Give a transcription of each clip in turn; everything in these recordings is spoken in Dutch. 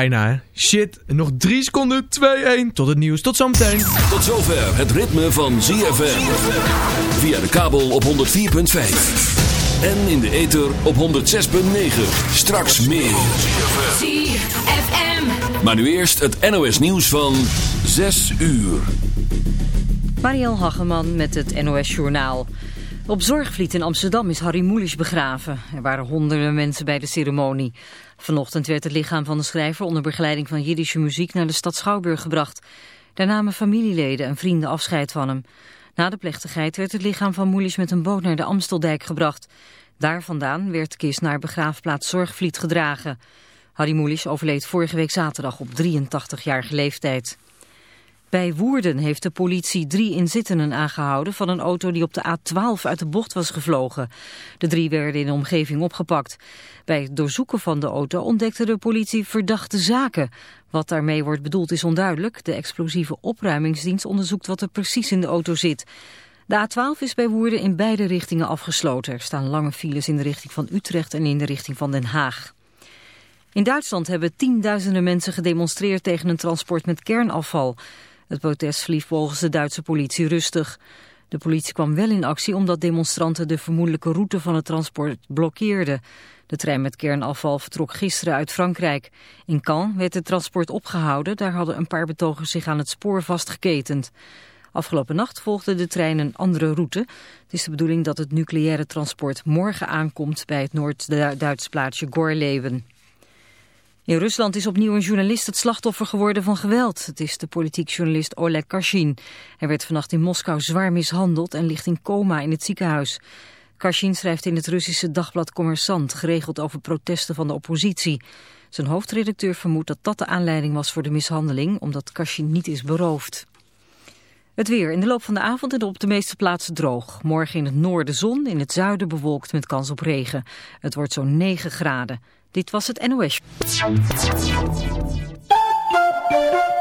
Bijna? Shit, nog 3 seconden, 2-1. Tot het nieuws, tot zometeen. Tot zover het ritme van ZFM. Via de kabel op 104.5. En in de ether op 106.9. Straks meer. ZFM. Maar nu eerst het NOS nieuws van 6 uur. Mariel Hageman met het NOS Journaal. Op Zorgvliet in Amsterdam is Harry Mulisch begraven. Er waren honderden mensen bij de ceremonie. Vanochtend werd het lichaam van de schrijver onder begeleiding van Jiddische muziek naar de stad Schouwburg gebracht. Daar namen familieleden en vrienden afscheid van hem. Na de plechtigheid werd het lichaam van Mulisch met een boot naar de Amsteldijk gebracht. Daar vandaan werd de kist naar begraafplaats Zorgvliet gedragen. Harry Mulisch overleed vorige week zaterdag op 83-jarige leeftijd. Bij Woerden heeft de politie drie inzittenden aangehouden van een auto die op de A12 uit de bocht was gevlogen. De drie werden in de omgeving opgepakt. Bij het doorzoeken van de auto ontdekte de politie verdachte zaken. Wat daarmee wordt bedoeld is onduidelijk. De explosieve opruimingsdienst onderzoekt wat er precies in de auto zit. De A12 is bij Woerden in beide richtingen afgesloten. Er staan lange files in de richting van Utrecht en in de richting van Den Haag. In Duitsland hebben tienduizenden mensen gedemonstreerd tegen een transport met kernafval. Het protest verliep volgens de Duitse politie rustig. De politie kwam wel in actie omdat demonstranten de vermoedelijke route van het transport blokkeerden. De trein met kernafval vertrok gisteren uit Frankrijk. In Caen werd het transport opgehouden. Daar hadden een paar betogers zich aan het spoor vastgeketend. Afgelopen nacht volgde de trein een andere route. Het is de bedoeling dat het nucleaire transport morgen aankomt bij het Noord-Duitse plaatsje Gorleven. In Rusland is opnieuw een journalist het slachtoffer geworden van geweld. Het is de politiek journalist Oleg Kashin. Hij werd vannacht in Moskou zwaar mishandeld en ligt in coma in het ziekenhuis. Kashin schrijft in het Russische dagblad Commerçant geregeld over protesten van de oppositie. Zijn hoofdredacteur vermoedt dat dat de aanleiding was voor de mishandeling, omdat Kashin niet is beroofd. Het weer in de loop van de avond en op de meeste plaatsen droog. Morgen in het noorden zon, in het zuiden bewolkt met kans op regen. Het wordt zo'n 9 graden. Dit was het NOS.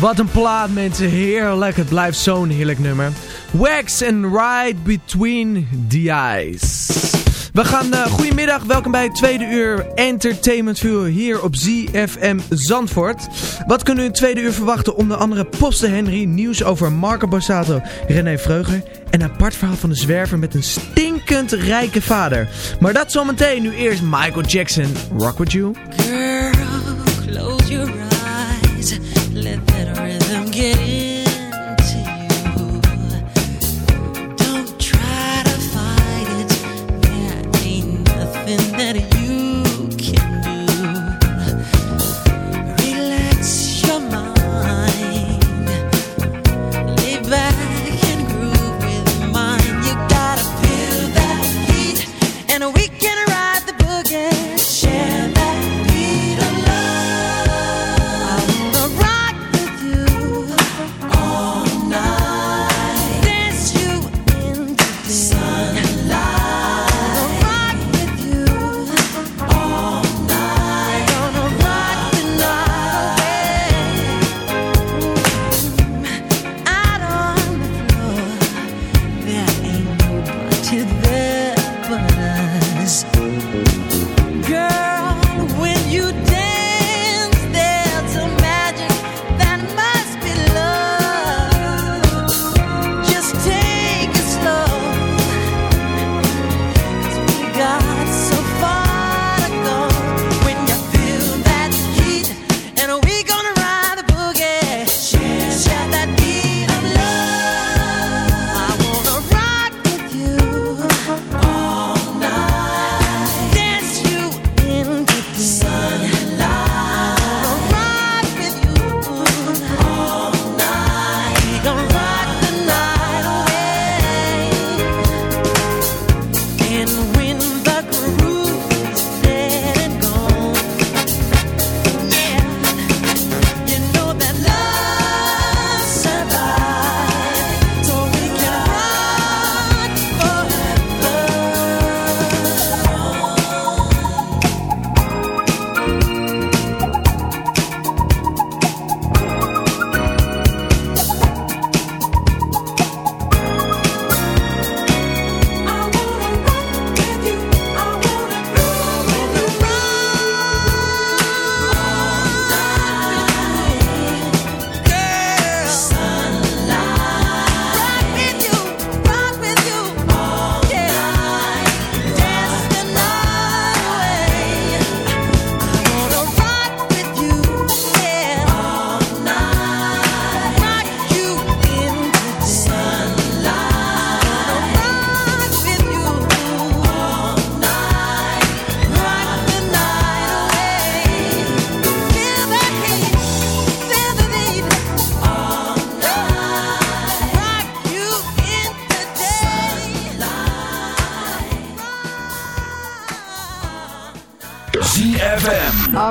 Wat een plaat mensen, heerlijk. Het blijft zo'n heerlijk nummer. Wax and Ride Between the Eyes. We gaan, uh, goedemiddag, welkom bij het tweede uur Entertainment View hier op ZFM Zandvoort. Wat kunnen we in het tweede uur verwachten? Onder andere Posten Henry, nieuws over Marco Borsato, René Vreuger en een apart verhaal van de zwerver met een stinkend rijke vader. Maar dat zometeen, nu eerst Michael Jackson, Rock With You.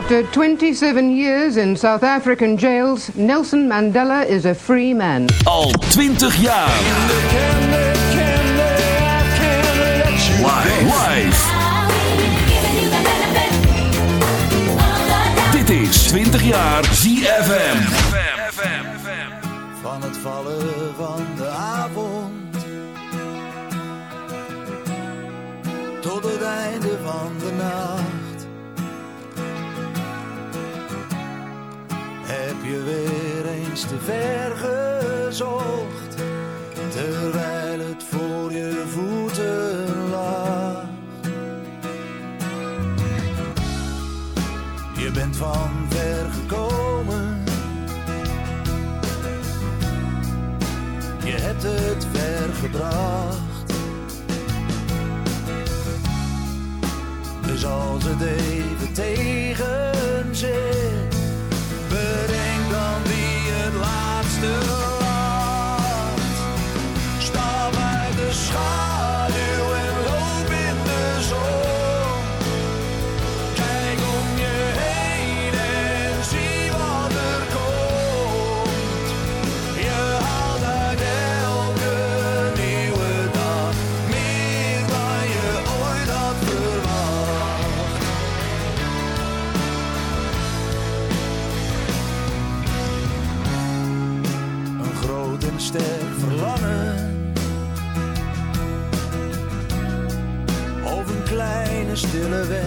After 27 years in South African jails, Nelson Mandela is a free man. Al 20 jaar. Live. Dit is 20 jaar ZFM. Van het vallen van de avond tot het einde van de nacht je weer eens te ver gezocht terwijl het voor je voeten lag. Je bent van ver gekomen. Je hebt het ver gebracht. Dus als het even tegen zit, universe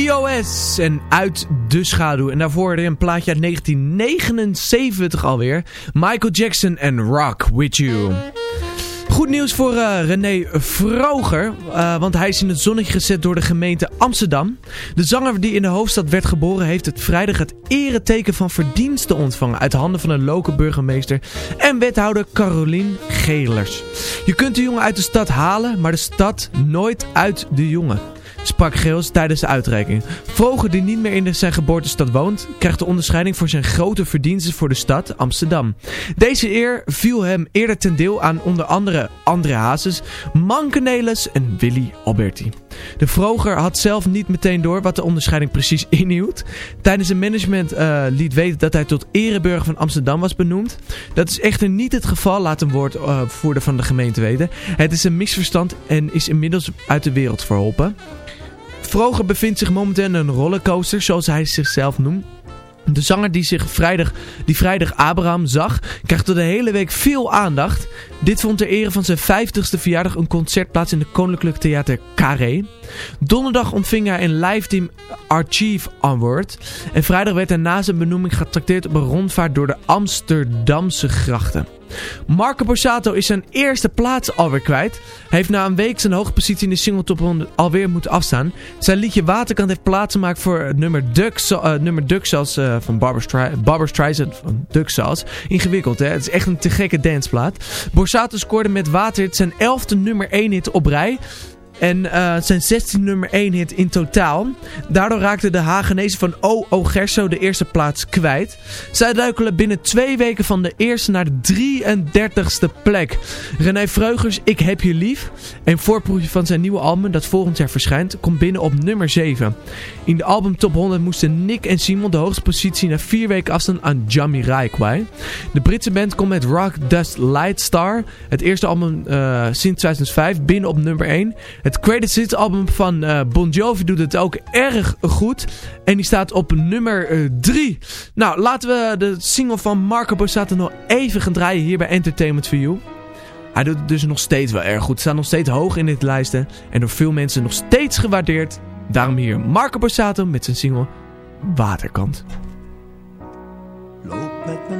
iOS en Uit de Schaduw. En daarvoor een plaatje uit 1979 alweer. Michael Jackson en Rock With You. Goed nieuws voor eh, René Vroger, eh, want hij is in het zonnetje gezet door de gemeente Amsterdam. De zanger die in de hoofdstad werd geboren heeft het vrijdag het ereteken van verdiensten ontvangen uit de handen van de lokale burgemeester en wethouder Carolien Gelers. Je kunt de jongen uit de stad halen, maar de stad nooit uit de jongen sprak Geels tijdens de uitreiking. Vroger die niet meer in zijn geboortestad woont, krijgt de onderscheiding voor zijn grote verdiensten voor de stad Amsterdam. Deze eer viel hem eerder ten deel aan onder andere André Hazes, Manke Nelis en Willy Alberti. De Vroger had zelf niet meteen door wat de onderscheiding precies inhield. Tijdens een management eh, liet weten dat hij tot ereburger van Amsterdam was benoemd. Dat is echter niet het geval, laat een woordvoerder van de gemeente weten. Het is een misverstand en is inmiddels uit de wereld verholpen. Vroger bevindt zich momenteel een rollercoaster, zoals hij zichzelf noemt. De zanger die zich vrijdag, die vrijdag Abraham zag, krijgt er de hele week veel aandacht. Dit vond ter ere van zijn 50ste verjaardag een concert plaats in de Koninklijk Theater Carré. Donderdag ontving hij een live team Archive Award. En vrijdag werd hij na zijn benoeming getrakteerd op een rondvaart door de Amsterdamse grachten. Marco Borsato is zijn eerste plaats alweer kwijt. Hij heeft na een week zijn hoge positie in de single top 100 alweer moeten afstaan. Zijn liedje Waterkant heeft plaats gemaakt voor nummer Duck, eh, nummer Duck eh, van Barbara, Streisand van Duck. Ingewikkeld hè, het is echt een te gekke danceplaat. Borsato scoorde met Waterhit zijn elfde nummer 1 hit op rij. En eh, zijn 16 nummer 1 hit in totaal. Daardoor raakte de Hagenezen van O.O. Gerso de eerste plaats kwijt. Zij duikelen binnen twee weken van de eerste naar de 33ste plek. René Vreugers, Ik heb je lief. Een voorproefje van zijn nieuwe album dat volgend jaar verschijnt, komt binnen op nummer 7. In de album Top 100 moesten Nick en Simon de hoogste positie na vier weken afstaan aan Jamie Rai De Britse band komt met Rock Dust Light Star, het eerste album eh, sinds 2005, binnen op nummer 1. Het Greatest Hits album van eh, Bon Jovi doet het ook erg goed. En die staat op nummer 3. Nou, laten we de single van Marco Borsato nog even gaan draaien hier bij Entertainment for You. Hij doet het dus nog steeds wel erg goed. Staat nog steeds hoog in dit lijsten. En door veel mensen nog steeds gewaardeerd. Daarom hier Marco Borsato met zijn single Waterkant. Loop met me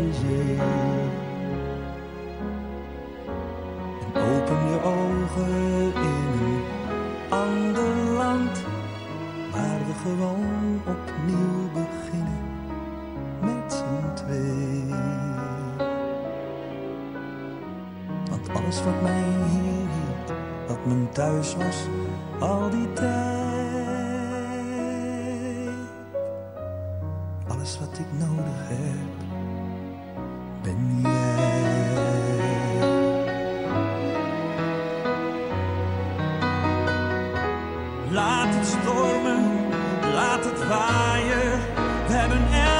En open je ogen in een ander land. Waar we gewoon opnieuw beginnen met z'n twee. Want alles wat mij hier hield, wat mijn thuis was, al die tijd. Alles wat ik nodig heb, ben jij. Laat het stormen, laat het waaien. We hebben elkaar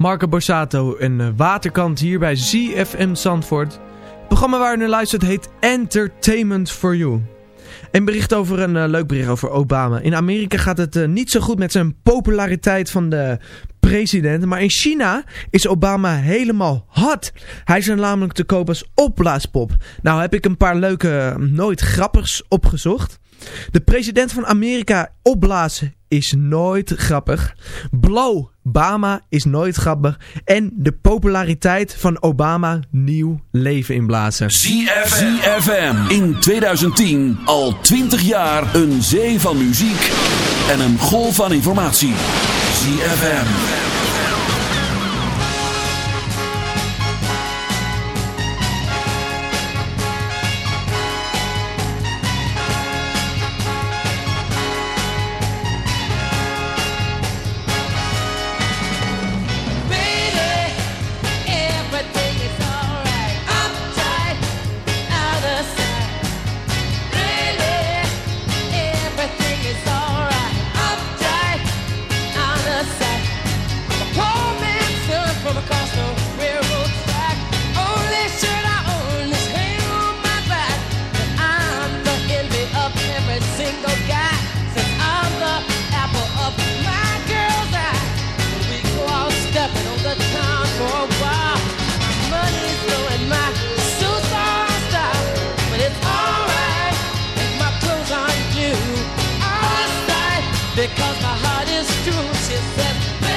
Marco Borsato en eh, Waterkant hier bij ZFM Zandvoort. Het programma waar u naar luistert heet Entertainment for You. Een bericht over een eh, leuk bericht over Obama. In Amerika gaat het eh, niet zo goed met zijn populariteit van de president. Maar in China is Obama helemaal hot. Hij is namelijk te koop als opblaaspop. Nou heb ik een paar leuke nooit grappigs opgezocht. De president van Amerika opblazen is nooit grappig. Blow Obama is nooit grappig. En de populariteit van Obama nieuw leven inblazen. ZFM in 2010 al 20 jaar een zee van muziek en een golf van informatie. ZFM. cause my heart is true, she said.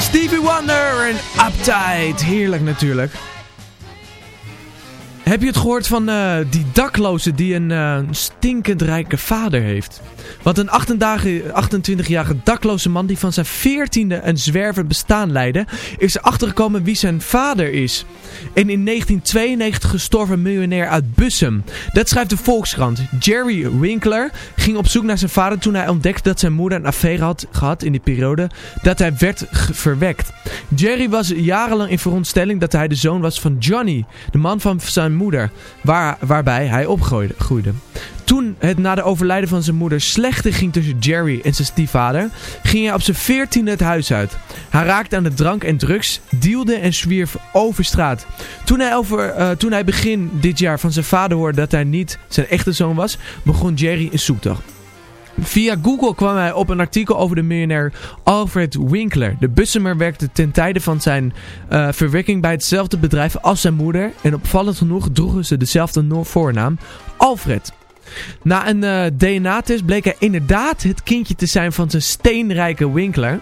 Stevie Wonder en Uptight. Heerlijk natuurlijk. Heb je het gehoord van eh, die dakloze die een eh, stinkend rijke vader heeft? Want een 28-jarige dakloze man die van zijn 14e een zwervend bestaan leidde, is erachter gekomen wie zijn vader is. En in 1992 gestorven miljonair uit Bussum. Dat schrijft de Volkskrant. Jerry Winkler ging op zoek naar zijn vader toen hij ontdekte dat zijn moeder een affaire had gehad in die periode dat hij werd verwekt. Jerry was jarenlang in veronderstelling dat hij de zoon was van Johnny, de man van zijn moeder, waar, waarbij hij opgroeide. groeide. Toen het na de overlijden van zijn moeder slechter ging tussen Jerry en zijn stiefvader, ging hij op zijn veertiende het huis uit. Hij raakte aan de drank en drugs, dealde en zwierf over straat. Toen hij, over, eh, toen hij begin dit jaar van zijn vader hoorde dat hij niet zijn echte zoon was, begon Jerry een zoektocht. Via Google kwam hij op een artikel over de miljonair Alfred Winkler. De Bussemer werkte ten tijde van zijn eh, verwekking bij hetzelfde bedrijf als zijn moeder. En opvallend genoeg droegen ze dezelfde voornaam, Alfred. Na een eh, DNA-test bleek hij inderdaad het kindje te zijn van zijn steenrijke Winkler.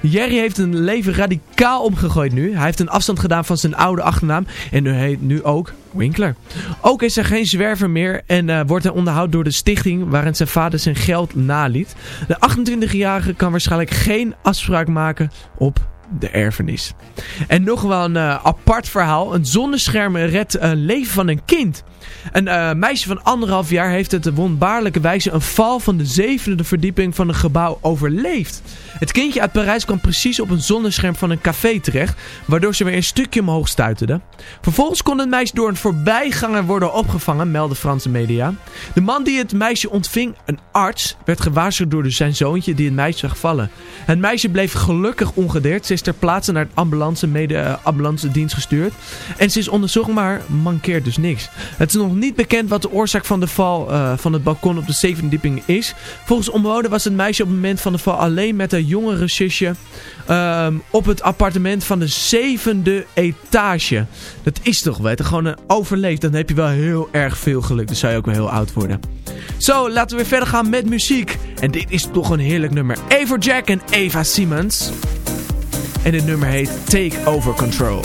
Jerry heeft een leven radicaal omgegooid nu. Hij heeft een afstand gedaan van zijn oude achternaam en nu heet nu ook Winkler. Ook is er geen zwerver meer en eh, wordt hij onderhouden door de stichting waarin zijn vader zijn geld naliet. De 28-jarige kan waarschijnlijk geen afspraak maken op de erfenis. En nog wel een eh, apart verhaal. Een zonnescherm redt een leven van een kind. Een eh, meisje van anderhalf jaar heeft het wonderbaarlijke wijze een val van de zevende verdieping van een gebouw overleefd. Het kindje uit Parijs kwam precies op een zonnescherm van een café terecht, waardoor ze weer een stukje omhoog stuiterde. Vervolgens kon het meisje door een voorbijganger worden opgevangen, melden Franse media. De man die het meisje ontving, een arts, werd gewaarschuwd door zijn zoontje die het meisje zag vallen. Het meisje bleef gelukkig ongedeerd. Ze ter plaatse naar het ambulance, mede, eh, ambulance dienst gestuurd. En ze is onderzocht, maar mankeert dus niks. Het is nog niet bekend wat de oorzaak van de val eh, van het balkon op de zevende verdieping is. Volgens omwonenden was het meisje op het moment van de val alleen met haar jongere zusje ehm, op het appartement van de zevende etage. Dat is toch weten, gewoon een overleefd. Dan heb je wel heel erg veel geluk. Dan zou je ook wel heel oud worden. Zo, laten we weer verder gaan met muziek. En dit is toch een heerlijk nummer. Eva Jack en Eva Siemens. En dit nummer heet Take Over Control.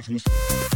para justo.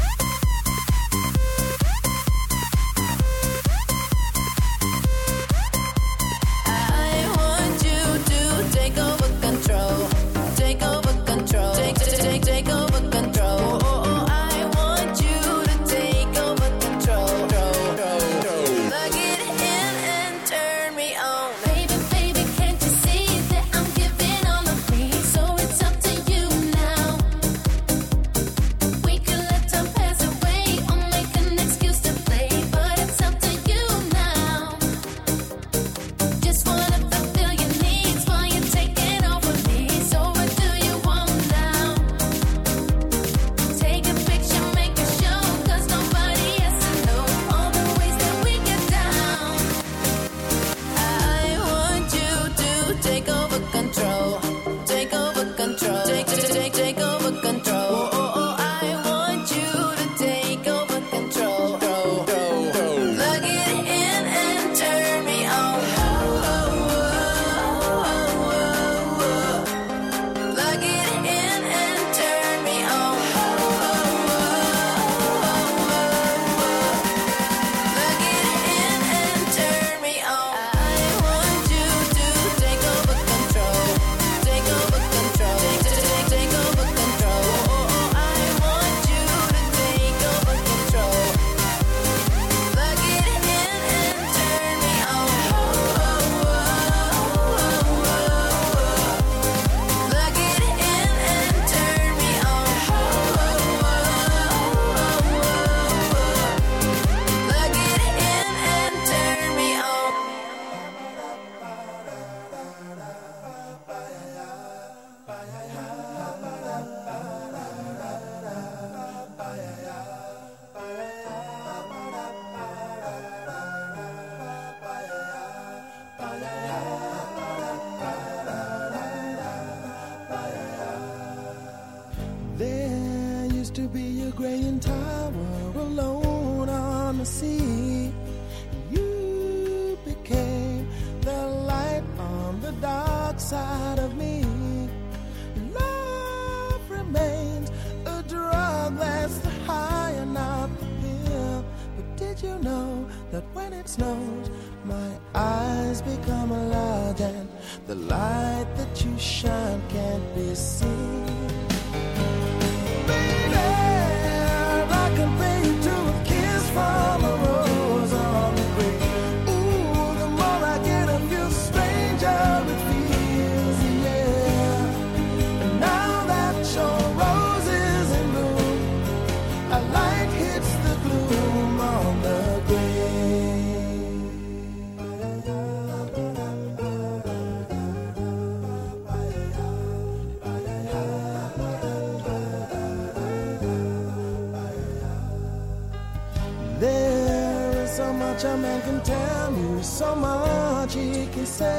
say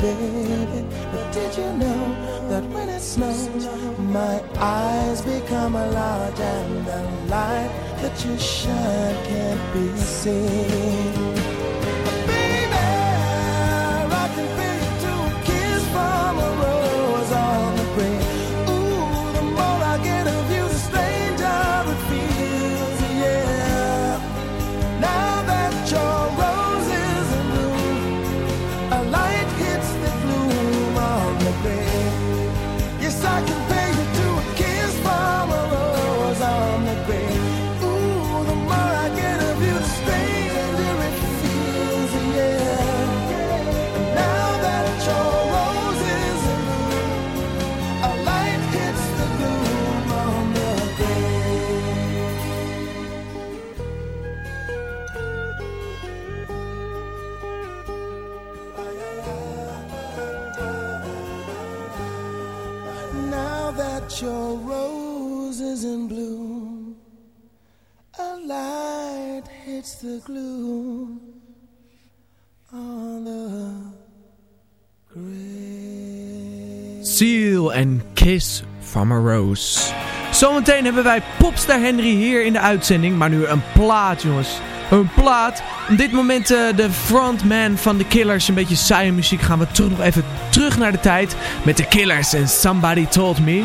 baby. But did you know that when it snows, my eyes become a large and the light that you shine can't be seen? Seal en Kiss from a Rose. Zometeen hebben wij Popstar Henry hier in de uitzending. Maar nu een plaat, jongens. Een plaat. Op dit moment eh, de frontman van de Killers. Een beetje saaie muziek. Gaan we terug nog even terug naar de tijd. Met de Killers en Somebody Told Me.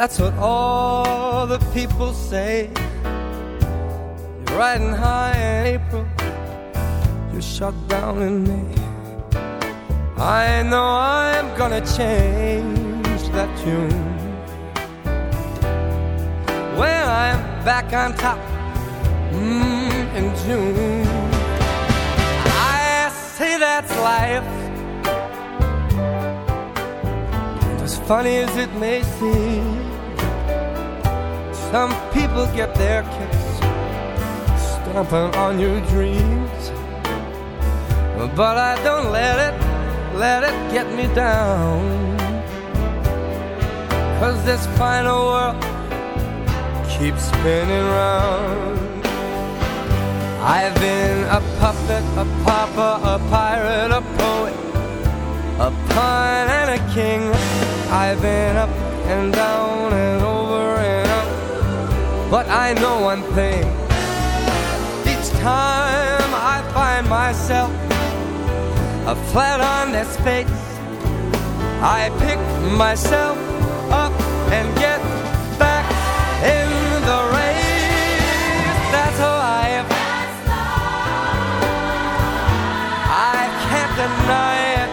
That's what all the people say. You're riding high in April, you're shut down in May. I know I'm gonna change that tune. When I'm back on top mm, in June, I say that's life. And as funny as it may seem some people get their kicks stomping on your dreams. But I don't let it, let it get me down. Cause this final world keeps spinning round. I've been a puppet, a papa, a pirate, a poet, a pun and a king. I've been up and down and over. But I know one thing each time I find myself a flat on its face, I pick myself up and get back in the race. That's how I am. I can't deny it.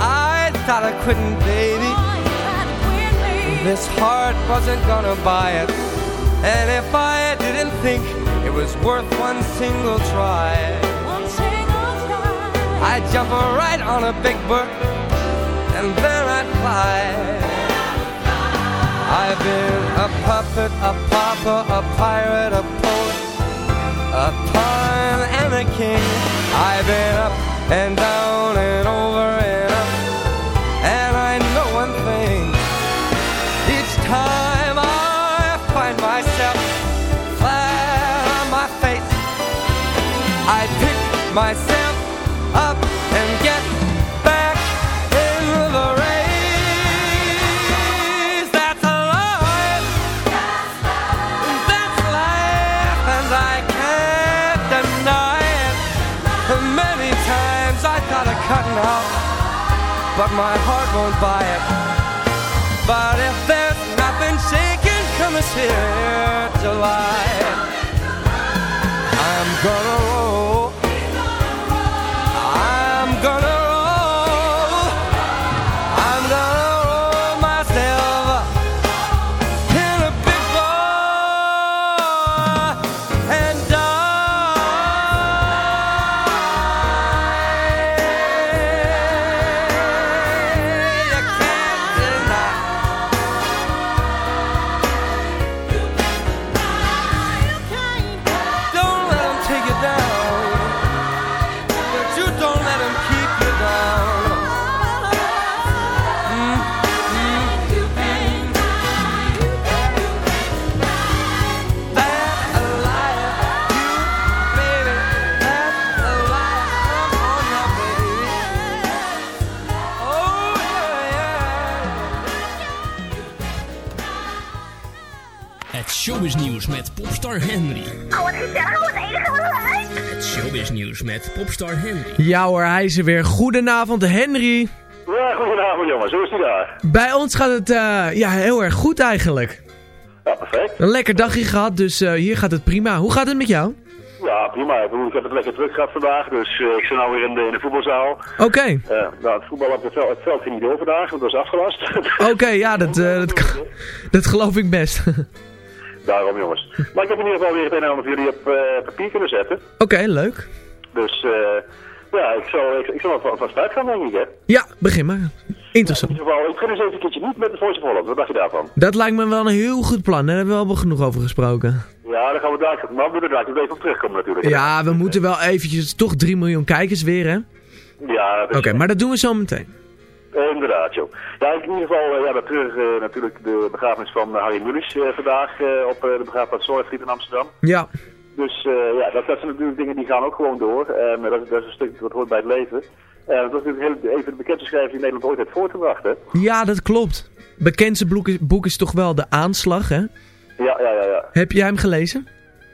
I thought I couldn't, baby. This heart wasn't gonna buy it. And if I didn't think it was worth one single try, one single try. I'd jump right on a big bird and then I'd fly. I've been a puppet, a pauper, a pirate, a poet, a pawn and a king. I've been up and down and over and myself up and get back in the race. That's life. That's life, and I can't deny it. Many times I thought of cutting out, but my heart won't buy it. But if there's nothing shaking, come this here met popstar Henry. Ja hoor, hij is er weer. Goedenavond Henry. Ja, goedenavond jongens, hoe is die daar? Bij ons gaat het eh, ja, heel erg goed eigenlijk. Ja, perfect. Een lekker dagje gehad, dus eh, hier gaat het prima. Hoe gaat het met jou? Ja, prima. Ik, bedoel, ik heb het lekker druk gehad vandaag, dus eh, ik zit nou weer in de, in de voetbalzaal. Oké. Nou, het voetbal op het veld, het veld ging niet door vandaag, want dat is afgelast. Oké, ja, dat, eh, dat, kan- dat geloof ik best. Daarom jongens. Maar ik heb in ieder geval weer het een en ander voor jullie op eh, papier kunnen zetten. Oké, leuk. Dus eh, ja, ik zal, ik, ik zal van, van start gaan denk ik hè. Ja, begin maar. Interessant. In ieder geval, ik ga eens even een keertje niet met de Voice of Holland. Wat dacht je daarvan? Dat lijkt me wel een heel goed plan. Daar hebben we al genoeg over gesproken. Ja, daar gaan we daar, maar we daar even op terugkomen natuurlijk. Ja, we moeten wel eventjes toch 3 miljoen kijkers weer, hè? Ja, Oké, maar dat doen we zo meteen. Inderdaad, joh. Ja, in ieder geval, eh, ja, terug eh, natuurlijk de begrafenis van Harry Mullis eh, vandaag op de begraafplaats Zorgvliet in Amsterdam. Ja. Dus eh, ja, dat, dat zijn natuurlijk dingen die gaan ook gewoon door. En dat, is- dat is een stuk wat hoort bij het leven. En dat was natuurlijk even de bekendste schrijver die Nederland ooit heeft voortgebracht, hè? Ja, dat klopt. Bekendste boek is, boek is toch wel De Aanslag, hè? Ja, ja, ja, ja. Heb jij hem gelezen?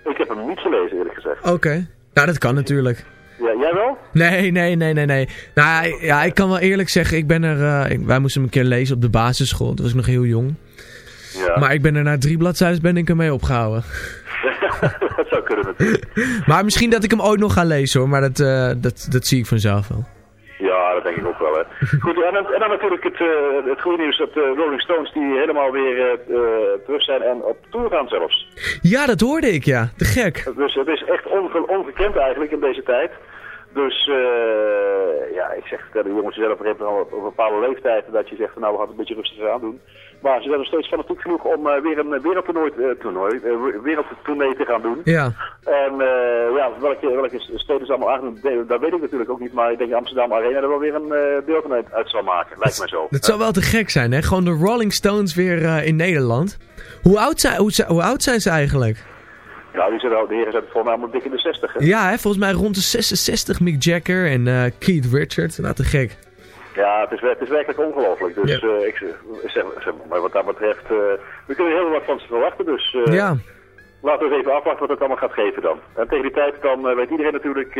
Ik heb hem niet gelezen, eerlijk gezegd. Oké. Nou, dat kan natuurlijk. Ja, jij wel? Nee, nee, nee, nee, nee. Nou, ja, ik kan wel eerlijk zeggen, ik ben er... eh, ik- wij moesten hem een keer lezen op de basisschool. Toen was ik nog heel jong. Ja. Maar ik ben er na drie bladzijden ben ik ermee opgehouden. dat zou kunnen natuurlijk. Maar misschien dat ik hem ooit nog ga lezen hoor. Maar dat, eh, dat, dat zie ik vanzelf wel. Ja, dat denk ik ook wel, hè. Goed, en dan, en dan natuurlijk het, eh, het goede nieuws dat de Rolling Stones die helemaal weer eh, eh, terug zijn en op tour gaan zelfs. Ja, dat hoorde ik ja. Te gek. Dus het is echt onge ongekend eigenlijk in deze tijd. Dus eh, ja, ik zeg tegen de jongens zelf op een bepaalde leeftijd dat je zegt nou we gaan het een beetje rustiger aan doen. Maar ze zijn nog steeds fanatiek genoeg om eh, weer een wereldtoernooi, eh, toernooi, eh, wereldtournee te gaan doen. Ja. En ja, welke, welke steden ze allemaal aan dat weet ik natuurlijk ook niet. Maar ik denk Amsterdam Arena er wel weer een uh, uit, zal maken. Lijkt mij zo. Dat zou wel te gek zijn hè. Gewoon de Rolling Stones weer in Nederland. Hoe oud, zijn, hoe, ze- hoe oud zijn ze eigenlijk? Nou, die zijn, de heren zijn volgens mij allemaal dik in de 60. Hè? Ja, hè, volgens mij rond de 66 Mick Jagger en Keith Richards. Nou, te gek. Ja, het is, het is werkelijk ongelooflijk. Dus Ja. eh, ik zeg, zeg, maar wat dat betreft, eh, we kunnen heel wat van ze verwachten. Dus eh, Ja. laten we eens even afwachten wat het allemaal gaat geven dan. En tegen die tijd dan weet iedereen natuurlijk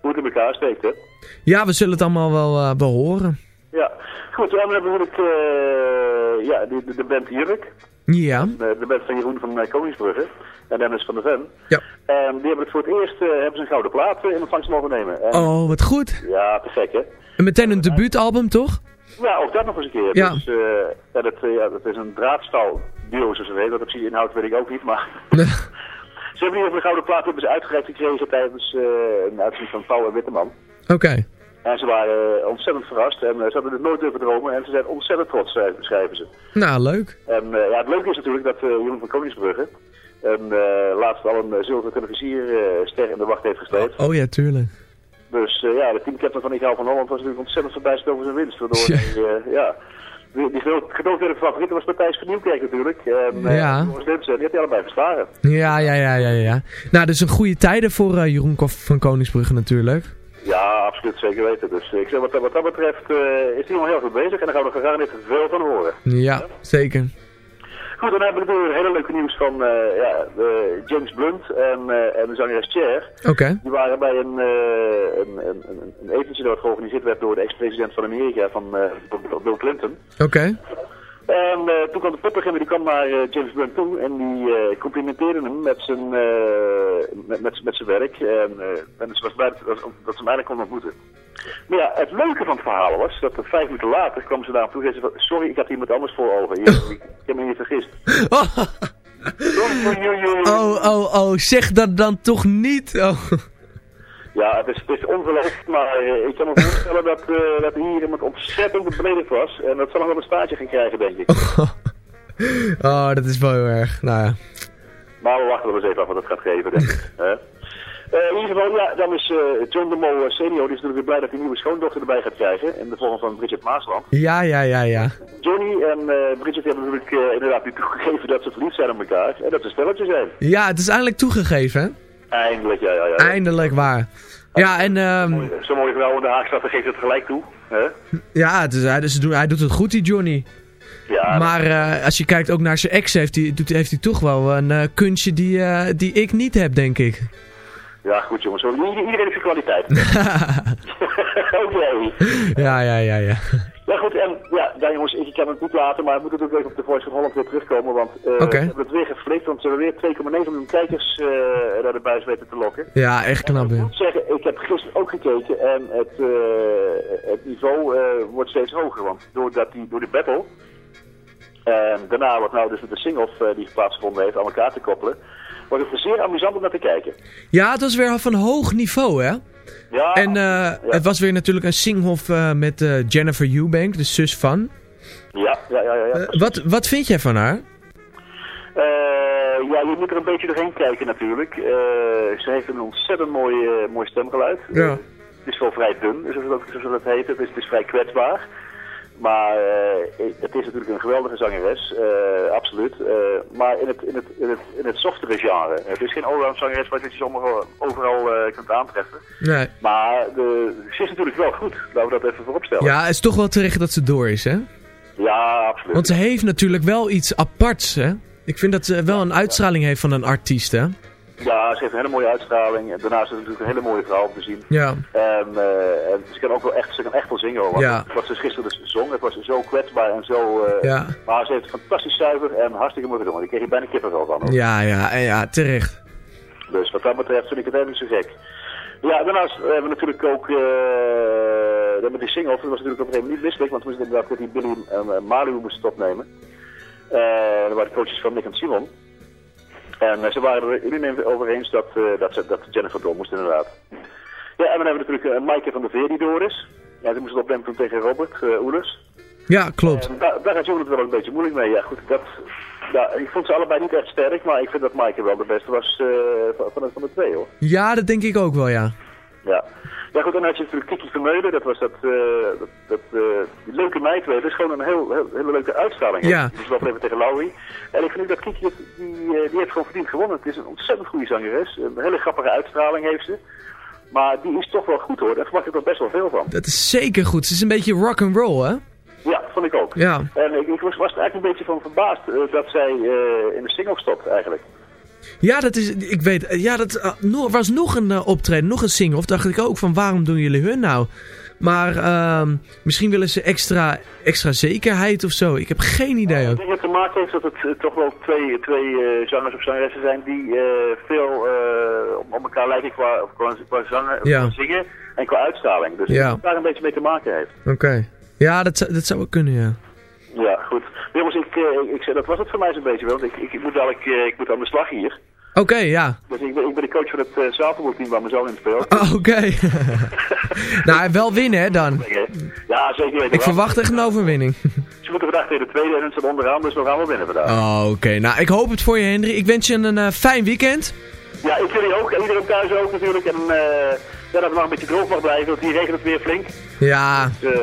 hoe het in elkaar steekt. Hè? Ja, we zullen het allemaal wel, eh, wel horen. Ja, goed. Dan hebben we eh, ja, de, de band Jurk. Ja. De, de band van Jeroen van eh, Koningsbrugge en Dennis van der Ven. Ja. En die hebben het voor het eerst eh, hebben ze een gouden plaat eh, in ontvangst mogen nemen. En, Oh, wat goed. Ja, te gek hè. En meteen een debuutalbum, toch? Ja, ook dat nog eens een keer. Ja. Dus, eh, ja, dat, eh, ja, dat is een draadstal duo, zoals ze weten. Wat precies inhoudt, weet ik ook niet. Maar ze hebben hier voor de gouden plaat hebben ze uitgereikt gekregen tijdens eh, een uitzending van Pauw en Witteman. Oké. En ze waren eh, ontzettend verrast en eh, ze hadden het nooit durven dromen en ze zijn ontzettend trots, schrijven, ze. Nou, leuk. En eh, ja, het leuke is natuurlijk dat Jeroen van Koningsbrugge een, laatst al een uh, zilveren televisierster in de wacht heeft gesleept. Oh ja, tuurlijk. Dus ja, de teamcaptain van Igaal van Holland was natuurlijk ontzettend verbijsterd over zijn winst. Waardoor Ja. hij, eh, ja, die, die geno- genoteerde favoriet was Matthijs van Nieuwkerk natuurlijk. En Ja. Joris Linsen, die had hij allebei verslagen. Ja, ja, ja, ja, ja. Nou, dus een goede tijden voor Jeroen van Koningsbrugge natuurlijk. Ja, absoluut, zeker weten. Dus ik zeg, wat, wat dat betreft eh, is hij nog heel goed bezig en daar gaan we gegarandeerd veel van horen. Ja, zeker. Goed, dan hebben we natuurlijk hele leuke nieuws van eh, ja, James Blunt en, eh, en de zangeres Cher. Oké. Die waren bij een, een, een, een, etentje dat georganiseerd werd door de ex-president van Amerika, van Bill Clinton. Oké. En eh, toen kwam de popprogramma, die kwam naar eh, James Blunt toe en die eh, complimenteerde hem met zijn, met, met, met zijn werk. En, en ze was blij dat, dat, dat ze hem eindelijk kon ontmoeten. Maar ja, het leuke van het verhaal was dat er vijf minuten later kwam ze daar toe en zei ze van, sorry, ik had iemand anders voor ogen. Ik, ik, heb me niet vergist. Oh, oh, oh, zeg dat dan toch niet. Oh. Ja, het is, het is ongelooflijk, maar eh, ik kan me voorstellen dat, eh, dat hier iemand ontzettend beledigd was. En dat zal nog wel een staartje gaan krijgen, denk ik. oh, dat is wel heel erg. Nou ja. Maar we wachten wel eens even af wat het gaat geven, denk ik. Eh, in ieder geval, ja, dan is John de Mol senior, die is natuurlijk weer blij dat hij een nieuwe schoondochter erbij gaat krijgen. In de vorm van Bridget Maasland. Ja, ja, ja, ja. Johnny en Bridget hebben natuurlijk inderdaad nu toegegeven dat ze verliefd zijn op elkaar. En dat ze een stelletje zijn. Ja, het is eindelijk toegegeven, hè? Eindelijk, ja, ja, ja. Eindelijk waar. Ja, en ehm, Zo'n mooie vrouw in de Haagstad, dan geeft het gelijk toe. Hè? ja, het is, hij, dus, doet- hij doet het goed, die Johnny. Ja, Maar eh, als je kijkt ook naar zijn ex, heeft hij, doet, heeft hij toch wel een eh, kunstje die, eh, die ik niet heb, denk ik. ja, goed jongens. Iedereen heeft zijn kwaliteit. Oké. Ja, ja, ja, ja. Ja goed, en ja, ja jongens, ik kan het niet laten, maar we moeten natuurlijk even op de Voice van Holland weer terugkomen, want Oké. we hebben het weer geflikt, want ze hebben weer 2,9 miljoen kijkers eh naar de buis weten te lokken. Ja, echt knap, Ik ja. moet zeggen, ik heb gisteren ook gekeken en het, eh, het niveau wordt steeds hoger, want doordat die, door de battle en daarna wordt nou dus met de sing-off die plaatsgevonden heeft aan elkaar te koppelen, wordt het zeer amusant om naar te kijken. Ja, het was weer van hoog niveau, hè? Ja, En eh, het was weer natuurlijk een singhof eh, met eh, Jennifer Eubank, de zus van. ja, ja, ja. ja, wat, wat vind jij van haar? Ja, je moet er een beetje doorheen kijken natuurlijk. Ze heeft een ontzettend mooi, mooi stemgeluid. Ja. Het is wel vrij dun, zoals dat, zoals dat heet. Het is, het is vrij kwetsbaar. Maar eh, het is natuurlijk een geweldige zangeres, eh, absoluut. Eh, maar in het, in, het, in, het, in het softere genre. Het is geen allround zangeres waar je overal, kunt aantreffen. Nee. Maar de, ze is natuurlijk wel goed, laten we dat even vooropstellen. Ja, het is toch wel terecht dat ze door is, hè? Ja, absoluut. Want ze heeft natuurlijk wel iets aparts, hè? Ik vind dat ze wel een uitstraling heeft van een artiest, hè? Ja, ze heeft een hele mooie uitstraling. En daarnaast is het natuurlijk een hele mooie vrouw om te zien. Ja. En, eh, en ze kan ook wel echt, ze kan echt wel zingen hoor. Want Ja. Wat ze gisteren dus zong, het was zo kwetsbaar en zo... eh, Ja. Maar ze heeft fantastisch zuiver en hartstikke mooi gedaan. Ik kreeg hier bijna kippenvel van hoor. Ja, ja, en ja, terecht. Dus wat dat betreft vind ik het helemaal niet zo gek. Ja, daarnaast hebben we natuurlijk ook... eh met die single, dat was natuurlijk op een gegeven moment niet misselijk. Want we moesten inderdaad met die Billy en uh, Malu moesten opnemen. Eh dat waren de coaches van Nick en Simon. En eh, ze waren er unaniem over eens dat, eh, dat, ze, dat Jennifer door moest inderdaad. Ja, en dan hebben we natuurlijk uh, Maaike van der Veer die door is. Ja, die moest het opnemen toen tegen Robert Oelers. Ja, klopt. En daar, daar gaat Johan het wel een beetje moeilijk mee. Ja, goed, dat, ja, ik vond ze allebei niet echt sterk, maar ik vind dat Maaike wel de beste was uh, van, van, de, van de twee hoor. Ja, dat denk ik ook wel, ja. Ja. Ja goed, dan had je natuurlijk Kiki Vermeulen, dat was dat, uh, dat, dat uh, die leuke meid weet, dat is gewoon een heel, heel, hele leuke uitstraling. Ja. Is wel even tegen Laurie. En ik vind dat Kiki, die, die heeft gewoon verdiend gewonnen. Het is een ontzettend goede zangeres, een hele grappige uitstraling heeft ze. Maar die is toch wel goed hoor, daar verwacht ik er best wel veel van. Dat is zeker goed, ze is een beetje rock and roll hè? Ja, vond ik ook. Ja. En ik, ik was, was er eigenlijk een beetje van verbaasd uh, dat zij in de single stopt eigenlijk. Ja, dat is, ik weet, ja, dat uh, no, was nog een uh, optreden, nog een single. Of dacht ik ook van, waarom doen jullie hun nou? Maar uh, misschien willen ze extra, extra zekerheid of zo. Ik heb geen idee. Ik denk dat het te maken heeft dat het toch wel twee, twee zangers of zangeressen zijn die veel om elkaar lijken qua, qua, qua, zangen, ja. zingen en qua uitstraling. Dus ja. dat daar een beetje mee te maken heeft. Oké. Okay. Ja, dat, dat zou wel kunnen, ja. Ja, goed. Jongens, ik, ik, ik, dat was het voor mij zo'n beetje wel. Want ik, ik, ik, moet dadelijk, ik moet aan de slag hier. Oké, ja. Dus ik ben, ik ben de coach van het uh, team waar mijn zoon in speelt. Ah, oké. Nou, wel winnen hè dan. Ja, zeker weten. Ik wel. verwacht echt een overwinning. Ze moeten vandaag tegen de tweede en ze staan onderaan, dus we gaan wel winnen vandaag. Oh, Oké, nou ik hoop het voor je Henry. Ik wens je een eh, fijn weekend. Ja, ik jullie ook. En iedereen thuis ook natuurlijk. En uh, ja, dat we nog een beetje droog mag blijven, want hier regent het weer flink. Ja. Dus,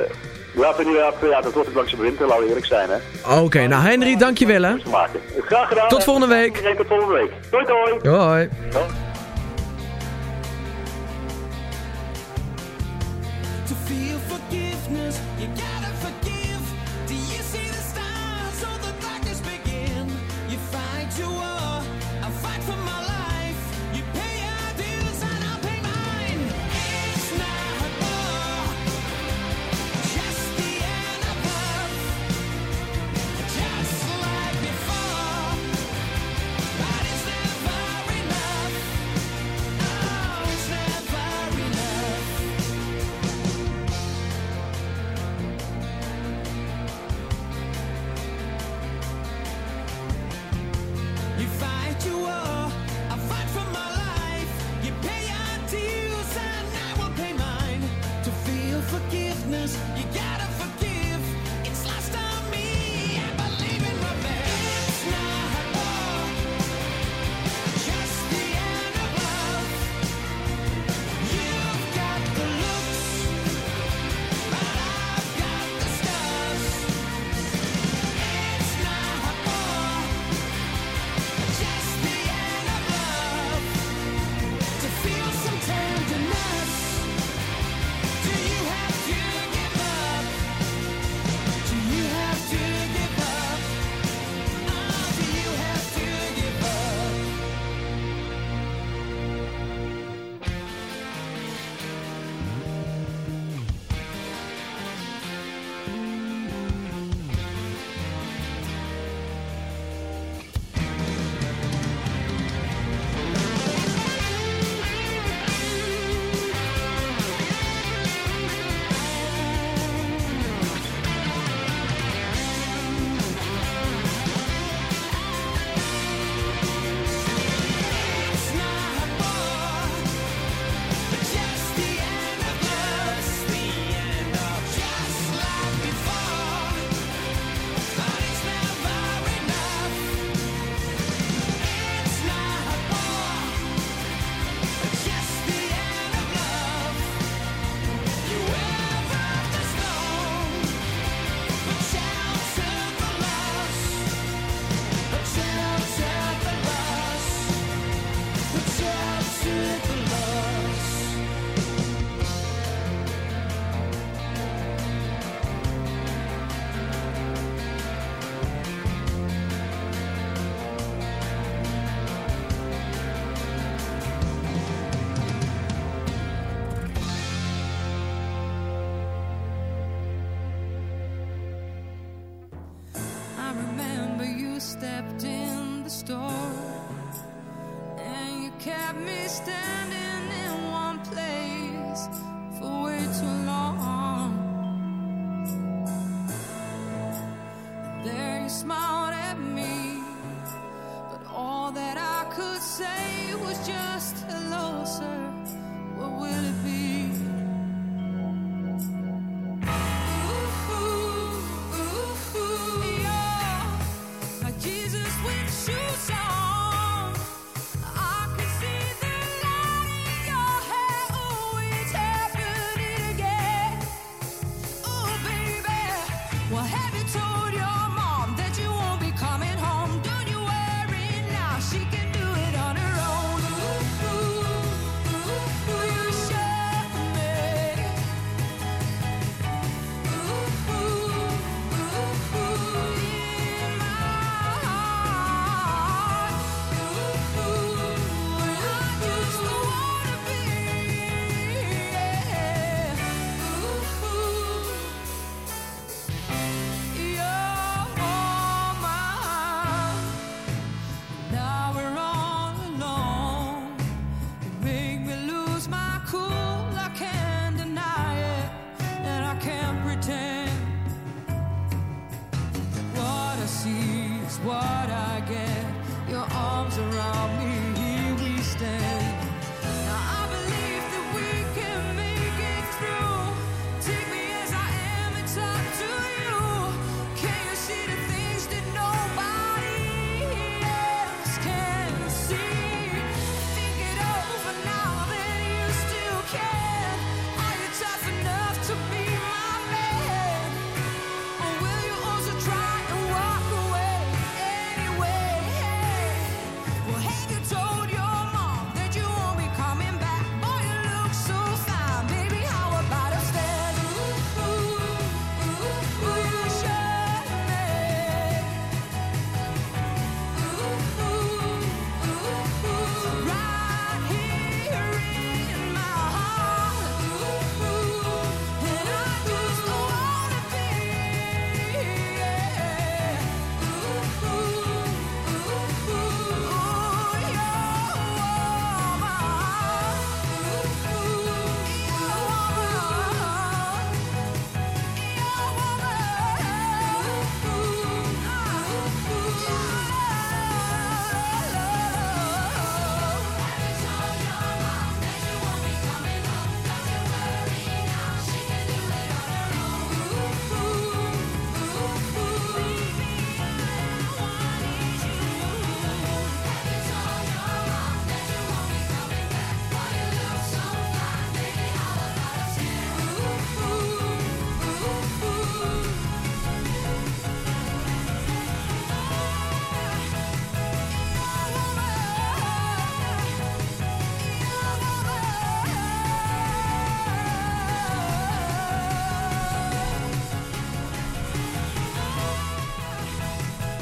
ja, hebben ja, dat wordt het langzaam winter, laten we eerlijk zijn. Ah, oké, okay, nou Henry, dankjewel hè. Graag gedaan. Tot volgende week. Tot volgende week. Doei doei. Doei.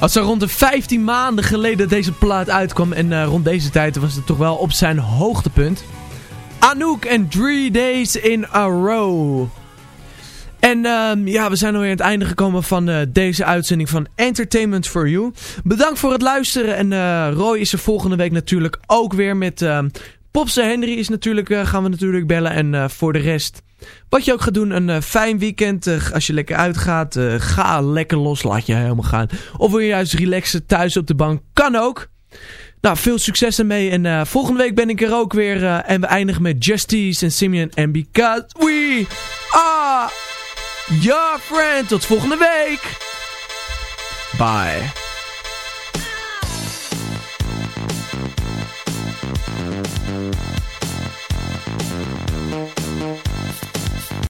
Als er rond de 15 maanden geleden deze plaat uitkwam en eh, rond deze tijd was het toch wel op zijn hoogtepunt. Anouk en Three Days in a Row. En ehm, ja, we zijn alweer aan het einde gekomen van eh, deze uitzending van Entertainment for You. Bedankt voor het luisteren en eh, Roy is er volgende week natuurlijk ook weer met... ehm Popse Henry is natuurlijk, gaan we natuurlijk bellen en voor de rest... Wat je ook gaat doen, een eh, fijn weekend. eh, als je lekker uitgaat, eh, ga lekker los, laat je helemaal gaan. Of wil je juist relaxen thuis op de bank, kan ook. Nou, veel succes ermee. En volgende week ben ik er ook weer. en we eindigen met Justice en Simeon. And because we are your friend. Tot volgende week. Bye.